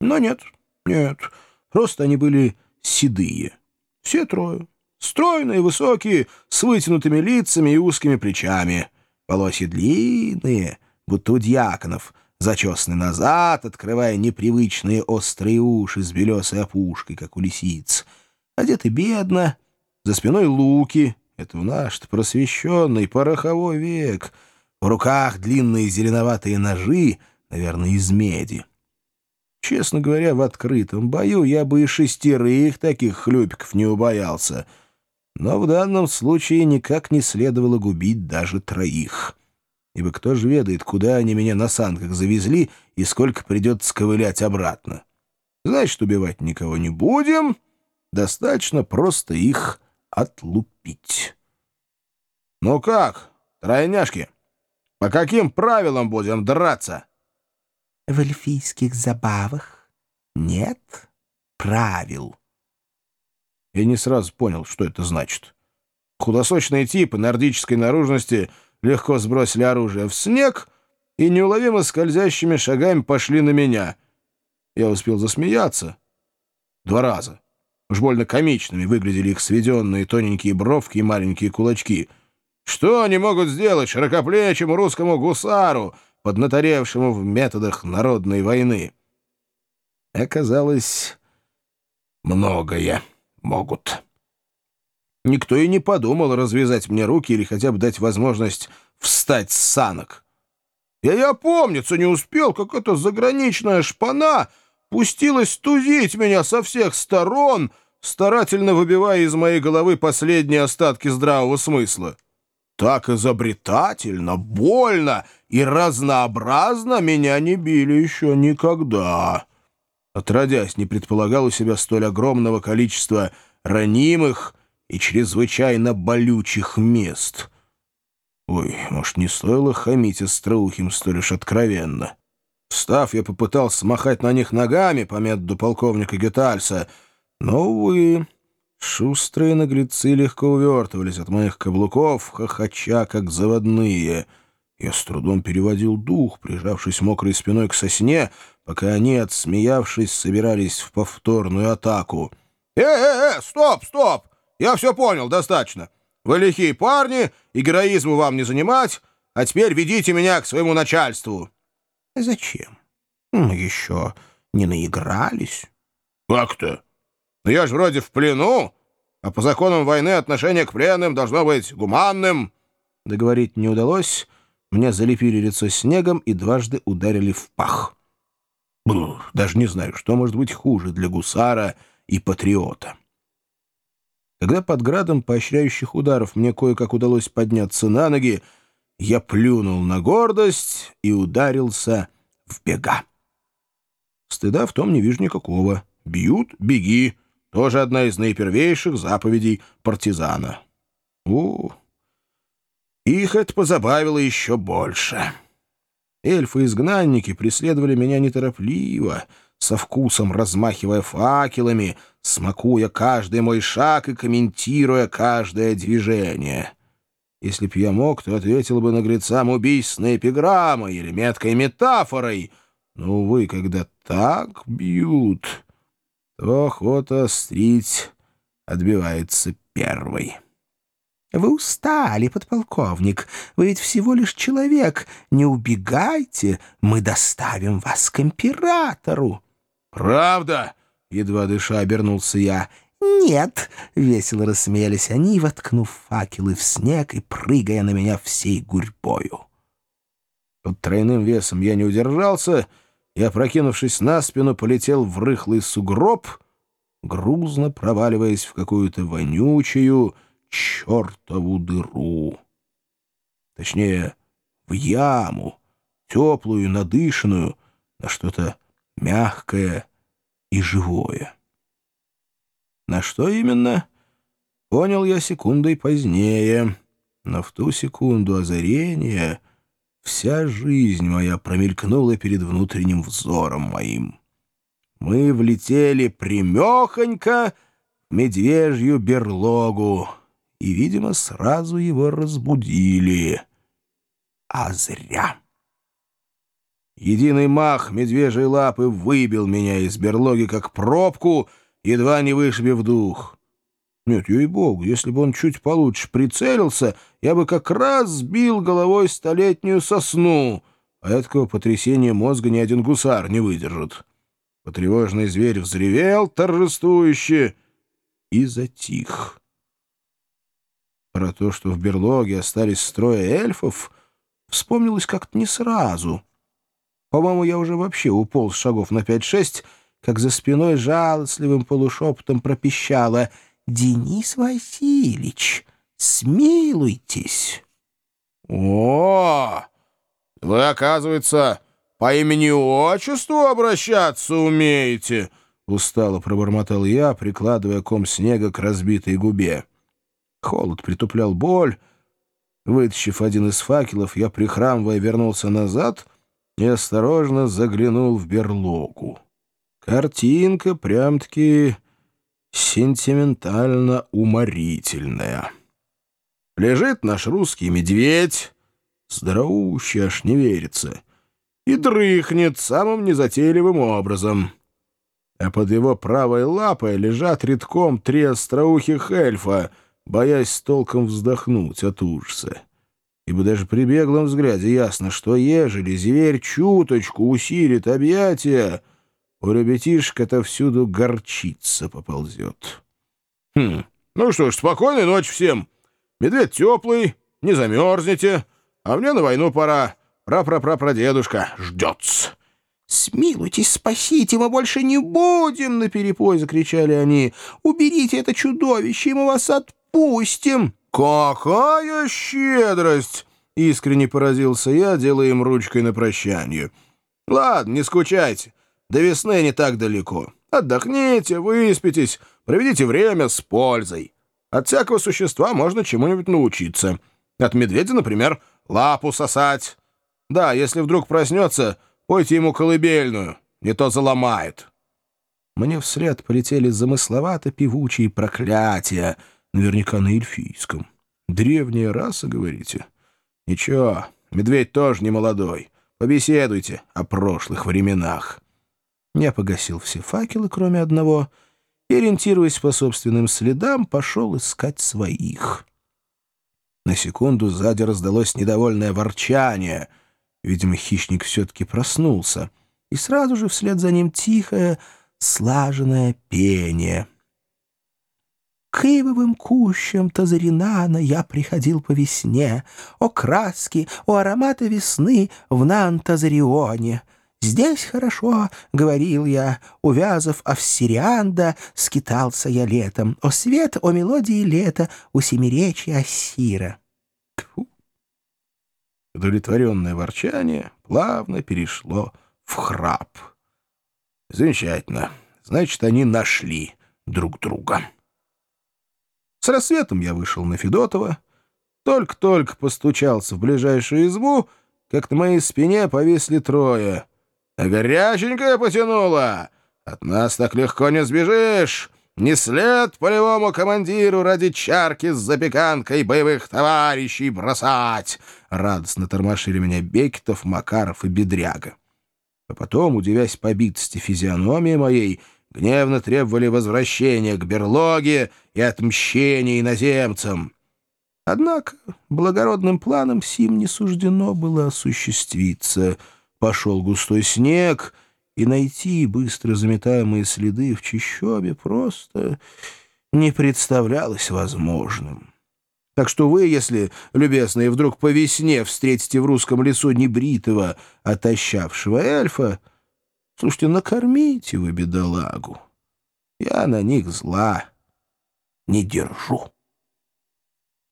Но нет, нет, просто они были седые. Все трое. Стройные, высокие, с вытянутыми лицами и узкими плечами. Волосы длинные, будто у дьяконов, зачесаны назад, открывая непривычные острые уши с белесой опушкой, как у лисиц. Одеты бедно, за спиной луки. Это у наш просвещенный пороховой век. В руках длинные зеленоватые ножи, наверное, из меди. Честно говоря, в открытом бою я бы и шестерых таких хлюпиков не убоялся. Но в данном случае никак не следовало губить даже троих. Ибо кто же ведает, куда они меня на санках завезли и сколько придется ковылять обратно. Значит, убивать никого не будем. Достаточно просто их отлупить. «Ну как, тройняшки, по каким правилам будем драться?» В эльфийских забавах нет правил. Я не сразу понял, что это значит. Худосочные типы нордической наружности легко сбросили оружие в снег и неуловимо скользящими шагами пошли на меня. Я успел засмеяться. Два раза. Уж больно комичными выглядели их сведенные тоненькие бровки и маленькие кулачки. Что они могут сделать широкоплечему русскому гусару — поднаторевшему в методах народной войны. Оказалось, многое могут. Никто и не подумал развязать мне руки или хотя бы дать возможность встать с санок. Я и опомниться не успел, как эта заграничная шпана пустилась тузить меня со всех сторон, старательно выбивая из моей головы последние остатки здравого смысла. Так изобретательно, больно и разнообразно меня не били еще никогда. Отродясь, не предполагал у себя столь огромного количества ранимых и чрезвычайно болючих мест. Ой, может, не стоило хамить остроухим столь уж откровенно. Встав, я попытался махать на них ногами по методу полковника Гетальса, но, увы... Шустрые наглецы легко увертывались от моих каблуков, хохоча, как заводные. Я с трудом переводил дух, прижавшись мокрой спиной к сосне, пока они, отсмеявшись, собирались в повторную атаку. «Э-э-э, стоп, стоп! Я все понял, достаточно. Вы лихие парни, и героизму вам не занимать, а теперь ведите меня к своему начальству». «Зачем? Еще не наигрались». «Как-то?» Но я же вроде в плену, а по законам войны отношение к пленным должно быть гуманным». Договорить не удалось. Мне залепили лицо снегом и дважды ударили в пах. Бру, даже не знаю, что может быть хуже для гусара и патриота. Когда под градом поощряющих ударов мне кое-как удалось подняться на ноги, я плюнул на гордость и ударился в бега. Стыда в том не вижу никакого. Бьют — беги. Тоже одна из наипервейших заповедей партизана. У, их это позабавило еще больше. Эльфы-изгнанники преследовали меня неторопливо, со вкусом размахивая факелами, смакуя каждый мой шаг и комментируя каждое движение. Если б я мог, то ответил бы наглецам убийственной эпиграммой или меткой метафорой. Но, увы, когда так бьют то охота острить отбивается первой. «Вы устали, подполковник. Вы ведь всего лишь человек. Не убегайте, мы доставим вас к императору». «Правда?» — едва дыша обернулся я. «Нет», — весело рассмеялись они, воткнув факелы в снег и прыгая на меня всей гурьбою. Под тройным весом я не удержался — и, опрокинувшись на спину, полетел в рыхлый сугроб, грузно проваливаясь в какую-то вонючую чертову дыру. Точнее, в яму, теплую, надышанную, на что-то мягкое и живое. На что именно, понял я секундой позднее, но в ту секунду озарения — Вся жизнь моя промелькнула перед внутренним взором моим. Мы влетели примехонько в медвежью берлогу и, видимо, сразу его разбудили. А зря. Единый мах медвежьей лапы выбил меня из берлоги, как пробку, едва не вышибив дух. Нет, ей-богу, если бы он чуть получше прицелился, я бы как раз сбил головой столетнюю сосну, а этого потрясения мозга ни один гусар не выдержит. Потревоженный зверь взревел торжествующе и затих. Про то, что в берлоге остались строя эльфов, вспомнилось как-то не сразу — по-моему, я уже вообще уполз шагов на пять-шесть, как за спиной жалостливым полушепотом пропищала «Денис Васильевич, смилуйтесь!» «О, вы, оказывается, по имени-отчеству обращаться умеете!» — устало пробормотал я, прикладывая ком снега к разбитой губе. Холод притуплял боль. Вытащив один из факелов, я, прихрамывая, вернулся назад — и осторожно заглянул в берлогу. Картинка прям-таки сентиментально уморительная. Лежит наш русский медведь, здоровущий аж не верится, и дрыхнет самым незатейливым образом. А под его правой лапой лежат редком три остроухих эльфа, боясь толком вздохнуть от ужаса ибо даже при беглом взгляде ясно, что ежели зверь чуточку усилит объятия, у ребятишек всюду горчица поползет. Хм, ну что ж, спокойной ночи всем. Медведь теплый, не замерзнете, а мне на войну пора. Пра-пра-пра-прадедушка ждется. «Смилуйтесь, спасите, мы больше не будем!» — наперепой закричали они. «Уберите это чудовище, и мы вас отпустим!» «Какая щедрость!» — искренне поразился я, делая им ручкой на прощание. «Ладно, не скучайте. До весны не так далеко. Отдохните, выспитесь, проведите время с пользой. От всякого существа можно чему-нибудь научиться. От медведя, например, лапу сосать. Да, если вдруг проснется, пойте ему колыбельную, не то заломает». Мне вслед полетели замысловато певучие проклятия — Наверняка на эльфийском. Древняя раса, говорите? Ничего, медведь тоже не молодой. Побеседуйте о прошлых временах. Я погасил все факелы, кроме одного, и, ориентируясь по собственным следам, пошел искать своих. На секунду сзади раздалось недовольное ворчание. Видимо, хищник все-таки проснулся. И сразу же вслед за ним тихое, слаженное пение — к ивовым кущам Тазаринана я приходил по весне, О краски, о ароматы весны в Нан-Тазарионе. «Здесь хорошо», — говорил я, увязав Авсирианда, скитался я летом. «О свет, о мелодии лета у семиречья Ассира». Тьфу. Удовлетворенное ворчание плавно перешло в храп. Замечательно. Значит, они нашли друг друга. С рассветом я вышел на Федотова. Только-только постучался в ближайшую избу, как на моей спине повисли трое. Горяченькое потянуло. От нас так легко не сбежишь. Не след полевому командиру ради чарки с запеканкой боевых товарищей бросать. Радостно тормошили меня Бекетов, Макаров и Бедряга. А потом, удивясь побитости физиономии моей, гневно требовали возвращения к берлоге и отмщения иноземцам. Однако благородным планом сим не суждено было осуществиться. Пошел густой снег, и найти быстро заметаемые следы в чащобе просто не представлялось возможным. Так что вы, если, любезные, вдруг по весне встретите в русском лесу небритого, отощавшего эльфа, Слушайте, накормите вы бедолагу. Я на них зла не держу.